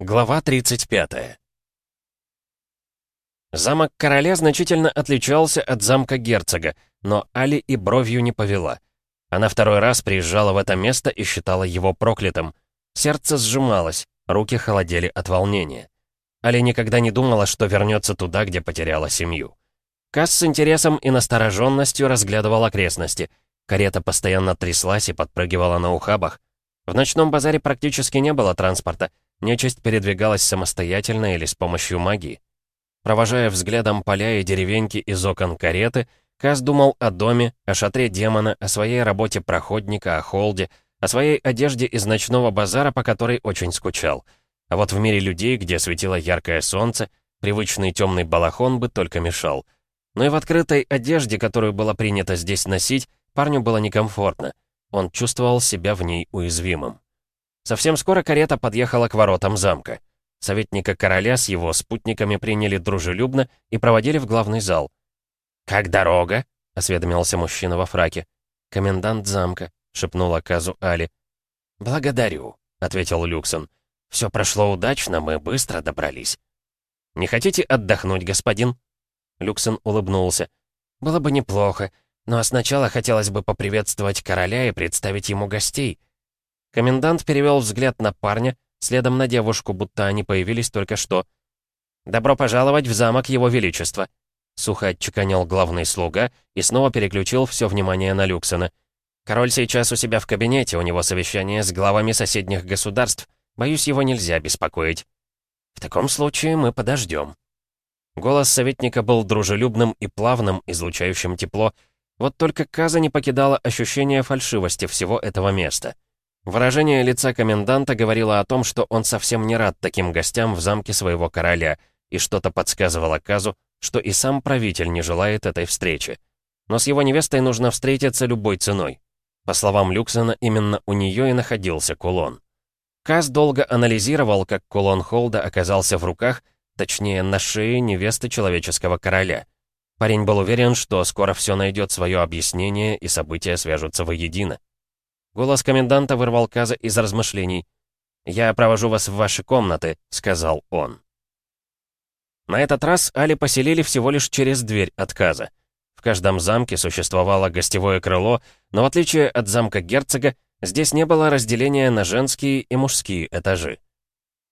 Глава 35 Замок короля значительно отличался от замка герцога, но Али и бровью не повела. Она второй раз приезжала в это место и считала его проклятым. Сердце сжималось, руки холодели от волнения. Али никогда не думала, что вернется туда, где потеряла семью. Касс с интересом и настороженностью разглядывал окрестности. Карета постоянно тряслась и подпрыгивала на ухабах. В ночном базаре практически не было транспорта, Нечисть передвигалась самостоятельно или с помощью магии. Провожая взглядом поля и деревеньки из окон кареты, Каз думал о доме, о шатре демона, о своей работе проходника, о холде, о своей одежде из ночного базара, по которой очень скучал. А вот в мире людей, где светило яркое солнце, привычный темный балахон бы только мешал. Но и в открытой одежде, которую было принято здесь носить, парню было некомфортно. Он чувствовал себя в ней уязвимым. Совсем скоро карета подъехала к воротам замка. Советника короля с его спутниками приняли дружелюбно и проводили в главный зал. «Как дорога?» — осведомился мужчина во фраке. «Комендант замка», — шепнула Казу Али. «Благодарю», — ответил Люксон. «Все прошло удачно, мы быстро добрались». «Не хотите отдохнуть, господин?» Люксон улыбнулся. «Было бы неплохо, но сначала хотелось бы поприветствовать короля и представить ему гостей». Комендант перевел взгляд на парня, следом на девушку, будто они появились только что. «Добро пожаловать в замок Его Величества!» Сухо отчеканил главный слуга и снова переключил все внимание на Люксона. «Король сейчас у себя в кабинете, у него совещание с главами соседних государств. Боюсь, его нельзя беспокоить». «В таком случае мы подождем». Голос советника был дружелюбным и плавным, излучающим тепло. Вот только Каза не покидало ощущение фальшивости всего этого места. Выражение лица коменданта говорило о том, что он совсем не рад таким гостям в замке своего короля, и что-то подсказывало Казу, что и сам правитель не желает этой встречи. Но с его невестой нужно встретиться любой ценой. По словам Люксона, именно у нее и находился кулон. Каз долго анализировал, как кулон Холда оказался в руках, точнее, на шее невесты человеческого короля. Парень был уверен, что скоро все найдет свое объяснение и события свяжутся воедино. Голос коменданта вырвал Каза из размышлений. «Я провожу вас в ваши комнаты», — сказал он. На этот раз Али поселили всего лишь через дверь от Каза. В каждом замке существовало гостевое крыло, но в отличие от замка герцога, здесь не было разделения на женские и мужские этажи.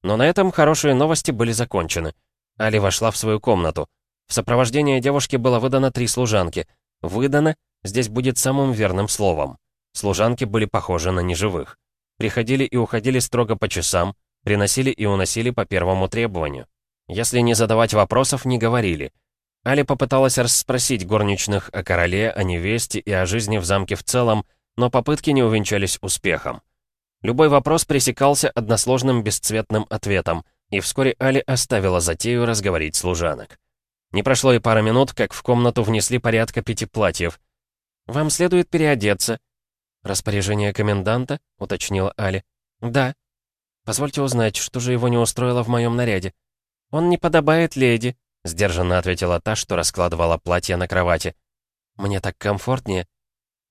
Но на этом хорошие новости были закончены. Али вошла в свою комнату. В сопровождении девушки было выдано три служанки. «Выдано» здесь будет самым верным словом. Служанки были похожи на неживых. Приходили и уходили строго по часам, приносили и уносили по первому требованию. Если не задавать вопросов, не говорили. Али попыталась расспросить горничных о короле, о невесте и о жизни в замке в целом, но попытки не увенчались успехом. Любой вопрос пресекался односложным бесцветным ответом, и вскоре Али оставила затею разговорить служанок. Не прошло и пара минут, как в комнату внесли порядка пяти платьев. «Вам следует переодеться», «Распоряжение коменданта?» — уточнила Али. «Да». «Позвольте узнать, что же его не устроило в моем наряде?» «Он не подобает леди», — сдержанно ответила та, что раскладывала платье на кровати. «Мне так комфортнее».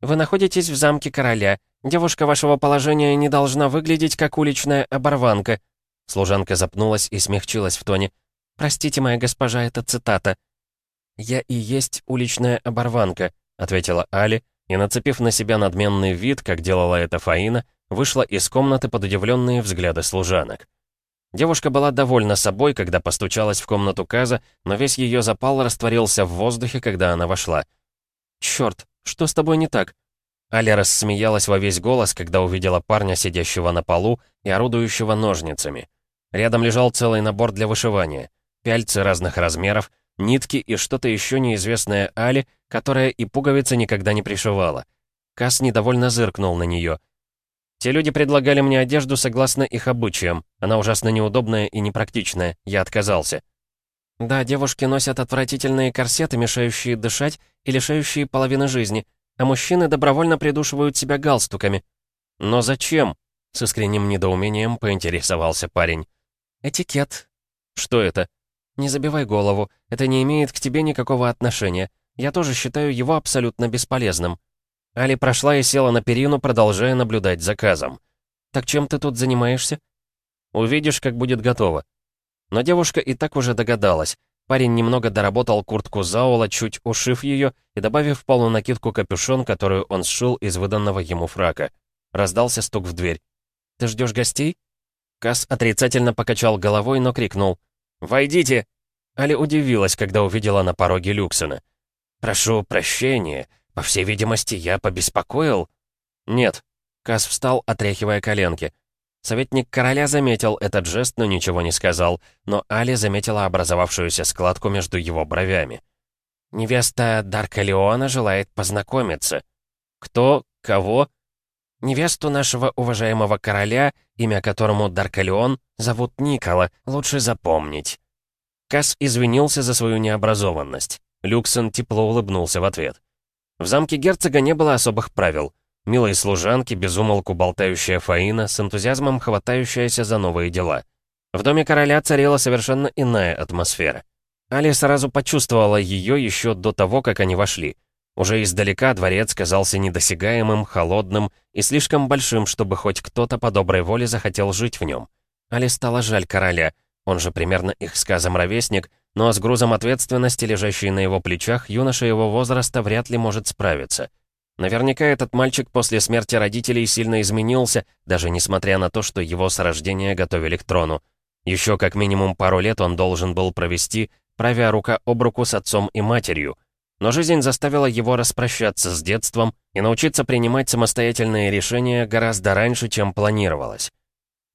«Вы находитесь в замке короля. Девушка вашего положения не должна выглядеть как уличная оборванка». Служанка запнулась и смягчилась в тоне. «Простите, моя госпожа, это цитата». «Я и есть уличная оборванка», — ответила Али, и, нацепив на себя надменный вид, как делала это Фаина, вышла из комнаты под удивленные взгляды служанок. Девушка была довольна собой, когда постучалась в комнату Каза, но весь ее запал растворился в воздухе, когда она вошла. «Чёрт, что с тобой не так?» Аля рассмеялась во весь голос, когда увидела парня, сидящего на полу и орудующего ножницами. Рядом лежал целый набор для вышивания. Пяльцы разных размеров, нитки и что-то еще неизвестное Али, которая и пуговицы никогда не пришивала. Кас недовольно зыркнул на нее. «Те люди предлагали мне одежду согласно их обычаям. Она ужасно неудобная и непрактичная. Я отказался». «Да, девушки носят отвратительные корсеты, мешающие дышать и лишающие половины жизни, а мужчины добровольно придушивают себя галстуками». «Но зачем?» — с искренним недоумением поинтересовался парень. «Этикет». «Что это?» «Не забивай голову, это не имеет к тебе никакого отношения. Я тоже считаю его абсолютно бесполезным». Али прошла и села на перину, продолжая наблюдать за Казом. «Так чем ты тут занимаешься?» Увидишь, как будет готово». Но девушка и так уже догадалась. Парень немного доработал куртку Заула, чуть ушив ее и добавив полунакидку капюшон, которую он сшил из выданного ему фрака. Раздался стук в дверь. «Ты ждешь гостей?» Кас отрицательно покачал головой, но крикнул. «Войдите!» Али удивилась, когда увидела на пороге Люксона. «Прошу прощения. По всей видимости, я побеспокоил?» «Нет». Кас встал, отряхивая коленки. Советник короля заметил этот жест, но ничего не сказал, но Али заметила образовавшуюся складку между его бровями. «Невеста Дарка Леона желает познакомиться». «Кто? Кого?» «Невесту нашего уважаемого короля, имя которому Даркалеон, зовут Никола, лучше запомнить». Касс извинился за свою необразованность. Люксон тепло улыбнулся в ответ. В замке герцога не было особых правил — Милые служанки, безумолку болтающая Фаина, с энтузиазмом хватающаяся за новые дела. В доме короля царила совершенно иная атмосфера. Али сразу почувствовала ее еще до того, как они вошли. Уже издалека дворец казался недосягаемым, холодным и слишком большим, чтобы хоть кто-то по доброй воле захотел жить в нем. Али стало жаль короля, он же примерно их сказом ровесник, но с грузом ответственности, лежащей на его плечах, юноша его возраста вряд ли может справиться. Наверняка этот мальчик после смерти родителей сильно изменился, даже несмотря на то, что его с рождения готовили к трону. Еще как минимум пару лет он должен был провести, правя рука об руку с отцом и матерью. Но жизнь заставила его распрощаться с детством и научиться принимать самостоятельные решения гораздо раньше, чем планировалось.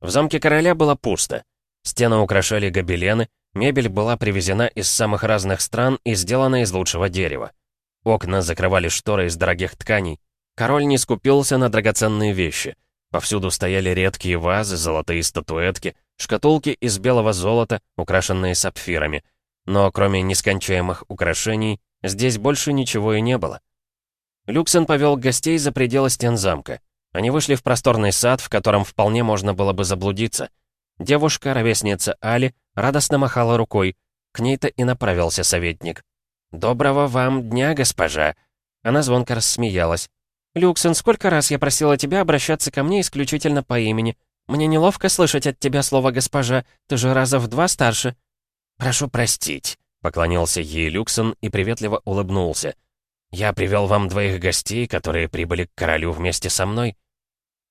В замке короля было пусто. Стены украшали гобелены, мебель была привезена из самых разных стран и сделана из лучшего дерева. Окна закрывали шторы из дорогих тканей. Король не скупился на драгоценные вещи. Повсюду стояли редкие вазы, золотые статуэтки, шкатулки из белого золота, украшенные сапфирами. Но кроме нескончаемых украшений, здесь больше ничего и не было. Люксен повел гостей за пределы стен замка. Они вышли в просторный сад, в котором вполне можно было бы заблудиться. Девушка, ровесница Али, радостно махала рукой. К ней-то и направился советник. «Доброго вам дня, госпожа!» Она звонко рассмеялась. «Люксен, сколько раз я просила тебя обращаться ко мне исключительно по имени. Мне неловко слышать от тебя слово «госпожа», ты же раза в два старше». «Прошу простить», — поклонился ей Люксен и приветливо улыбнулся. «Я привел вам двоих гостей, которые прибыли к королю вместе со мной».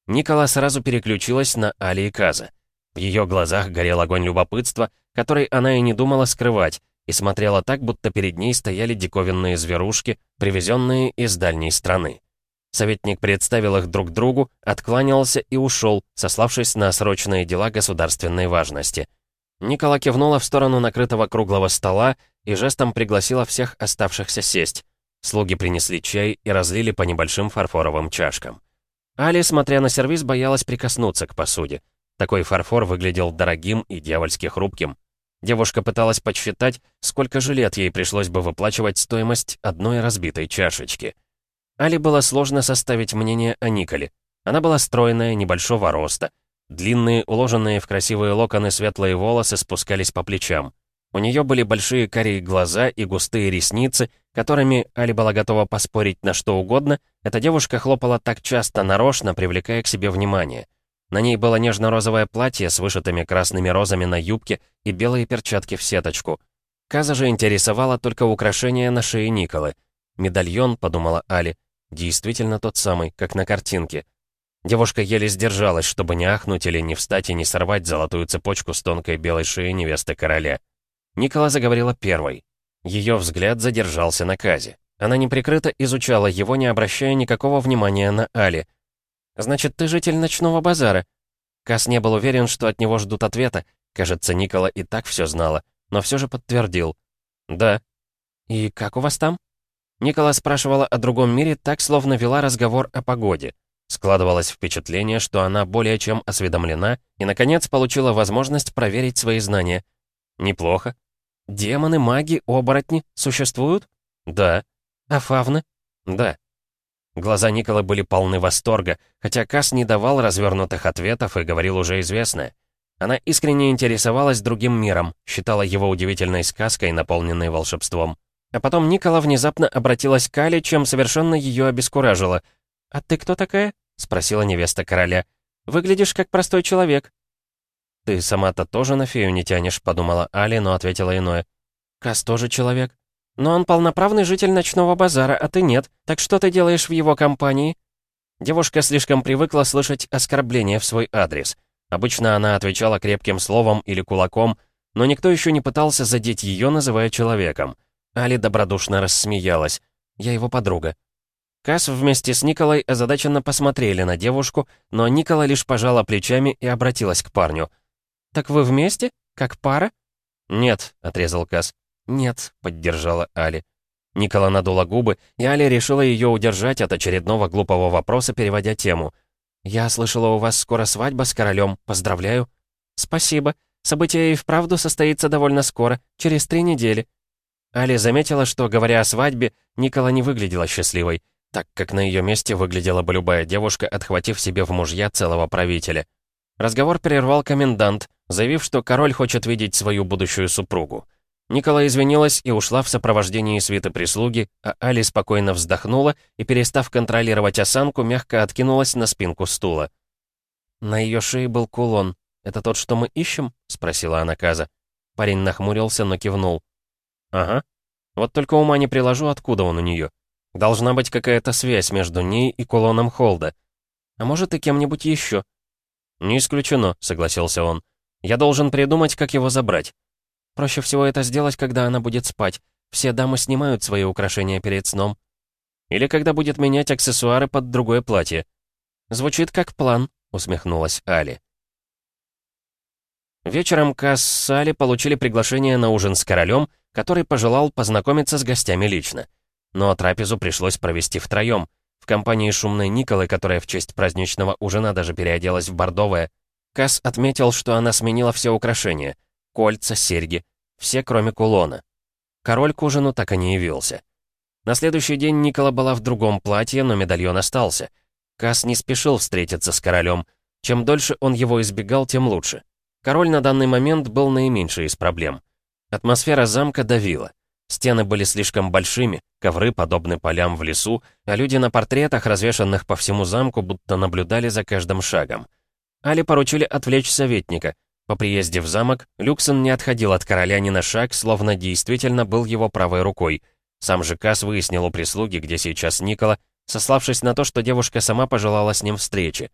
Никола сразу переключилась на Али и Каза. В ее глазах горел огонь любопытства, который она и не думала скрывать, и смотрела так, будто перед ней стояли диковинные зверушки, привезенные из дальней страны. Советник представил их друг другу, откланялся и ушел, сославшись на срочные дела государственной важности. Никола кивнула в сторону накрытого круглого стола и жестом пригласила всех оставшихся сесть. Слуги принесли чай и разлили по небольшим фарфоровым чашкам. Али, смотря на сервиз, боялась прикоснуться к посуде. Такой фарфор выглядел дорогим и дьявольски хрупким. Девушка пыталась подсчитать, сколько же лет ей пришлось бы выплачивать стоимость одной разбитой чашечки. Али было сложно составить мнение о Николе. Она была стройная, небольшого роста. Длинные, уложенные в красивые локоны светлые волосы спускались по плечам. У нее были большие карие глаза и густые ресницы, которыми Али была готова поспорить на что угодно, эта девушка хлопала так часто нарочно, привлекая к себе внимание. На ней было нежно-розовое платье с вышитыми красными розами на юбке и белые перчатки в сеточку. Каза же интересовала только украшение на шее Николы. «Медальон», — подумала Али, — действительно тот самый, как на картинке. Девушка еле сдержалась, чтобы не ахнуть или не встать и не сорвать золотую цепочку с тонкой белой шеи невесты короля. Никола заговорила первой. Ее взгляд задержался на Казе. Она неприкрыто изучала его, не обращая никакого внимания на Али — «Значит, ты житель ночного базара?» Кас не был уверен, что от него ждут ответа. Кажется, Никола и так все знала, но все же подтвердил. «Да». «И как у вас там?» Никола спрашивала о другом мире так, словно вела разговор о погоде. Складывалось впечатление, что она более чем осведомлена и, наконец, получила возможность проверить свои знания. «Неплохо». «Демоны, маги, оборотни существуют?» «Да». «А фавны?» «Да». Глаза Никола были полны восторга, хотя Кас не давал развернутых ответов и говорил уже известное. Она искренне интересовалась другим миром, считала его удивительной сказкой, наполненной волшебством. А потом Никола внезапно обратилась к Али, чем совершенно ее обескуражило. «А ты кто такая?» — спросила невеста короля. «Выглядишь как простой человек». «Ты сама-то тоже на фею не тянешь», — подумала Али, но ответила иное. «Кас тоже человек. Но он полноправный житель ночного базара, а ты нет. Так что ты делаешь в его компании?» Девушка слишком привыкла слышать оскорбления в свой адрес. Обычно она отвечала крепким словом или кулаком, но никто еще не пытался задеть ее, называя человеком. Али добродушно рассмеялась. «Я его подруга». Касс вместе с Николой озадаченно посмотрели на девушку, но Никола лишь пожала плечами и обратилась к парню. «Так вы вместе? Как пара?» «Нет», — отрезал Касс. «Нет», — поддержала Али. Никола надула губы, и Али решила ее удержать от очередного глупого вопроса, переводя тему. «Я слышала, у вас скоро свадьба с королем. Поздравляю». «Спасибо. Событие и вправду состоится довольно скоро, через три недели». Али заметила, что, говоря о свадьбе, Никола не выглядела счастливой, так как на ее месте выглядела бы любая девушка, отхватив себе в мужья целого правителя. Разговор прервал комендант, заявив, что король хочет видеть свою будущую супругу. Никола извинилась и ушла в сопровождении свиты прислуги, а Али спокойно вздохнула и, перестав контролировать осанку, мягко откинулась на спинку стула. На ее шее был кулон. «Это тот, что мы ищем?» — спросила она Каза. Парень нахмурился, но кивнул. «Ага. Вот только ума не приложу, откуда он у нее. Должна быть какая-то связь между ней и кулоном Холда. А может, и кем-нибудь еще?» «Не исключено», — согласился он. «Я должен придумать, как его забрать. Проще всего это сделать, когда она будет спать. Все дамы снимают свои украшения перед сном. Или когда будет менять аксессуары под другое платье. Звучит как план, усмехнулась Али. Вечером Касс с Али получили приглашение на ужин с королем, который пожелал познакомиться с гостями лично. Но трапезу пришлось провести втроем, в компании шумной Николы, которая в честь праздничного ужина даже переоделась в бордовое. Касс отметил, что она сменила все украшения — кольца, серьги. Все, кроме кулона. Король к ужину так и не явился. На следующий день Никола была в другом платье, но медальон остался. Кас не спешил встретиться с королем. Чем дольше он его избегал, тем лучше. Король на данный момент был наименьшей из проблем. Атмосфера замка давила. Стены были слишком большими, ковры подобны полям в лесу, а люди на портретах, развешанных по всему замку, будто наблюдали за каждым шагом. Али поручили отвлечь советника, по приезде в замок Люксон не отходил от короля ни на шаг, словно действительно был его правой рукой. Сам же Кас выяснил у прислуги, где сейчас Никола, сославшись на то, что девушка сама пожелала с ним встречи.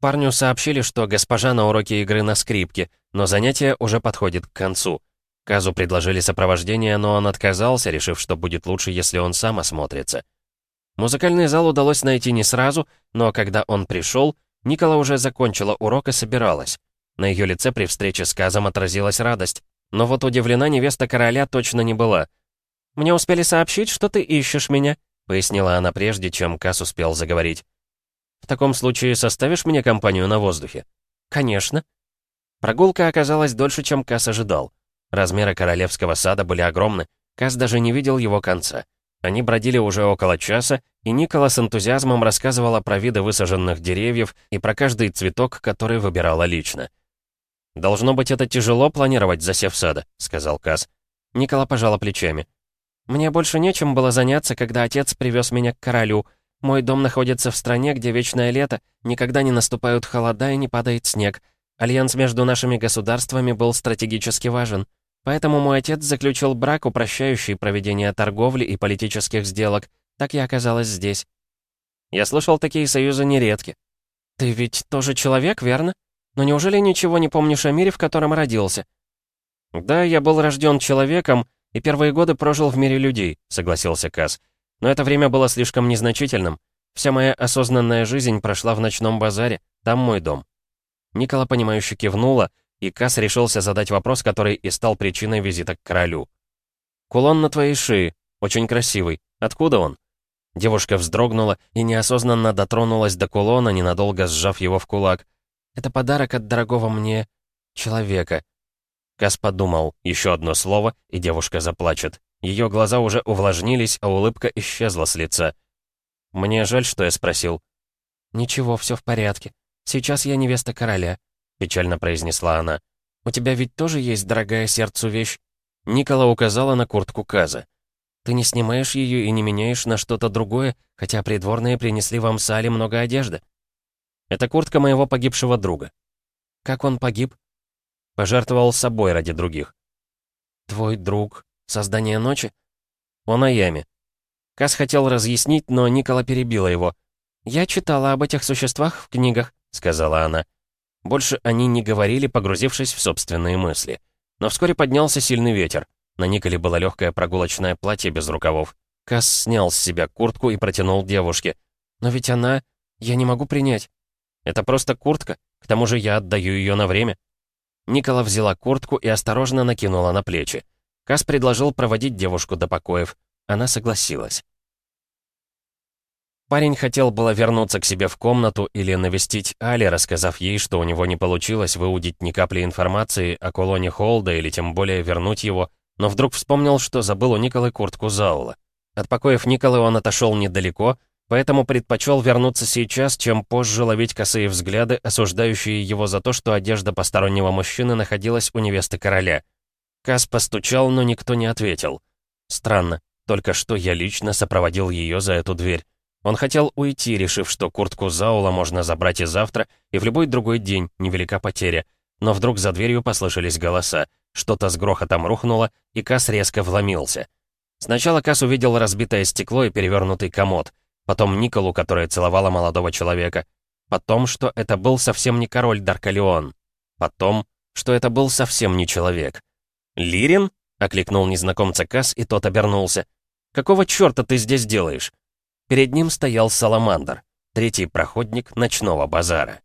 Парню сообщили, что госпожа на уроке игры на скрипке, но занятие уже подходит к концу. Казу предложили сопровождение, но он отказался, решив, что будет лучше, если он сам осмотрится. Музыкальный зал удалось найти не сразу, но когда он пришел, Никола уже закончила урок и собиралась. На ее лице при встрече с Казом отразилась радость. Но вот удивлена невеста короля точно не была. «Мне успели сообщить, что ты ищешь меня», — пояснила она прежде, чем Каз успел заговорить. «В таком случае составишь мне компанию на воздухе?» «Конечно». Прогулка оказалась дольше, чем Кас ожидал. Размеры королевского сада были огромны. Кас даже не видел его конца. Они бродили уже около часа, и Никола с энтузиазмом рассказывала про виды высаженных деревьев и про каждый цветок, который выбирала лично. «Должно быть, это тяжело планировать, засев сада», — сказал Каз. Никола пожала плечами. «Мне больше нечем было заняться, когда отец привез меня к королю. Мой дом находится в стране, где вечное лето, никогда не наступают холода и не падает снег. Альянс между нашими государствами был стратегически важен. Поэтому мой отец заключил брак, упрощающий проведение торговли и политических сделок. Так я оказалась здесь. Я слышал, такие союзы нередки. Ты ведь тоже человек, верно? Но неужели ничего не помнишь о мире, в котором родился?» «Да, я был рожден человеком и первые годы прожил в мире людей», — согласился Каз. «Но это время было слишком незначительным. Вся моя осознанная жизнь прошла в ночном базаре, там мой дом». Никола, понимающе кивнула, и Кас решился задать вопрос, который и стал причиной визита к королю. «Кулон на твоей шее, очень красивый. Откуда он?» Девушка вздрогнула и неосознанно дотронулась до кулона, ненадолго сжав его в кулак. Это подарок от дорогого мне... человека». Кас подумал, еще одно слово, и девушка заплачет. Ее глаза уже увлажнились, а улыбка исчезла с лица. «Мне жаль, что я спросил». «Ничего, все в порядке. Сейчас я невеста короля», — печально произнесла она. «У тебя ведь тоже есть дорогая сердцу вещь?» Никола указала на куртку Каза. «Ты не снимаешь ее и не меняешь на что-то другое, хотя придворные принесли вам с Али много одежды». Это куртка моего погибшего друга. Как он погиб? Пожертвовал собой ради других. «Твой друг? Создание ночи?» «Он Аями». Кас хотел разъяснить, но Никола перебила его. «Я читала об этих существах в книгах», — сказала она. Больше они не говорили, погрузившись в собственные мысли. Но вскоре поднялся сильный ветер. На Николе было легкое прогулочное платье без рукавов. Кас снял с себя куртку и протянул девушке. «Но ведь она... Я не могу принять. Это просто куртка. К тому же я отдаю ее на время». Никола взяла куртку и осторожно накинула на плечи. Кас предложил проводить девушку до покоев. Она согласилась. Парень хотел было вернуться к себе в комнату или навестить Али, рассказав ей, что у него не получилось выудить ни капли информации о колоне Холда или тем более вернуть его, но вдруг вспомнил, что забыл у Николы куртку Заула. От покоев Николы он отошел недалеко, поэтому предпочел вернуться сейчас, чем позже ловить косые взгляды, осуждающие его за то, что одежда постороннего мужчины находилась у невесты короля. Кас постучал, но никто не ответил. Странно, только что я лично сопроводил ее за эту дверь. Он хотел уйти, решив, что куртку Заула можно забрать и завтра, и в любой другой день, невелика потеря. Но вдруг за дверью послышались голоса. Что-то с грохотом рухнуло, и Кас резко вломился. Сначала Кас увидел разбитое стекло и перевернутый комод. Потом Николу, которая целовала молодого человека. Потом, что это был совсем не король Даркалеон. Потом, что это был совсем не человек. «Лирин?» — окликнул незнакомца Кас, и тот обернулся. «Какого черта ты здесь делаешь?» Перед ним стоял Саламандр, третий проходник ночного базара.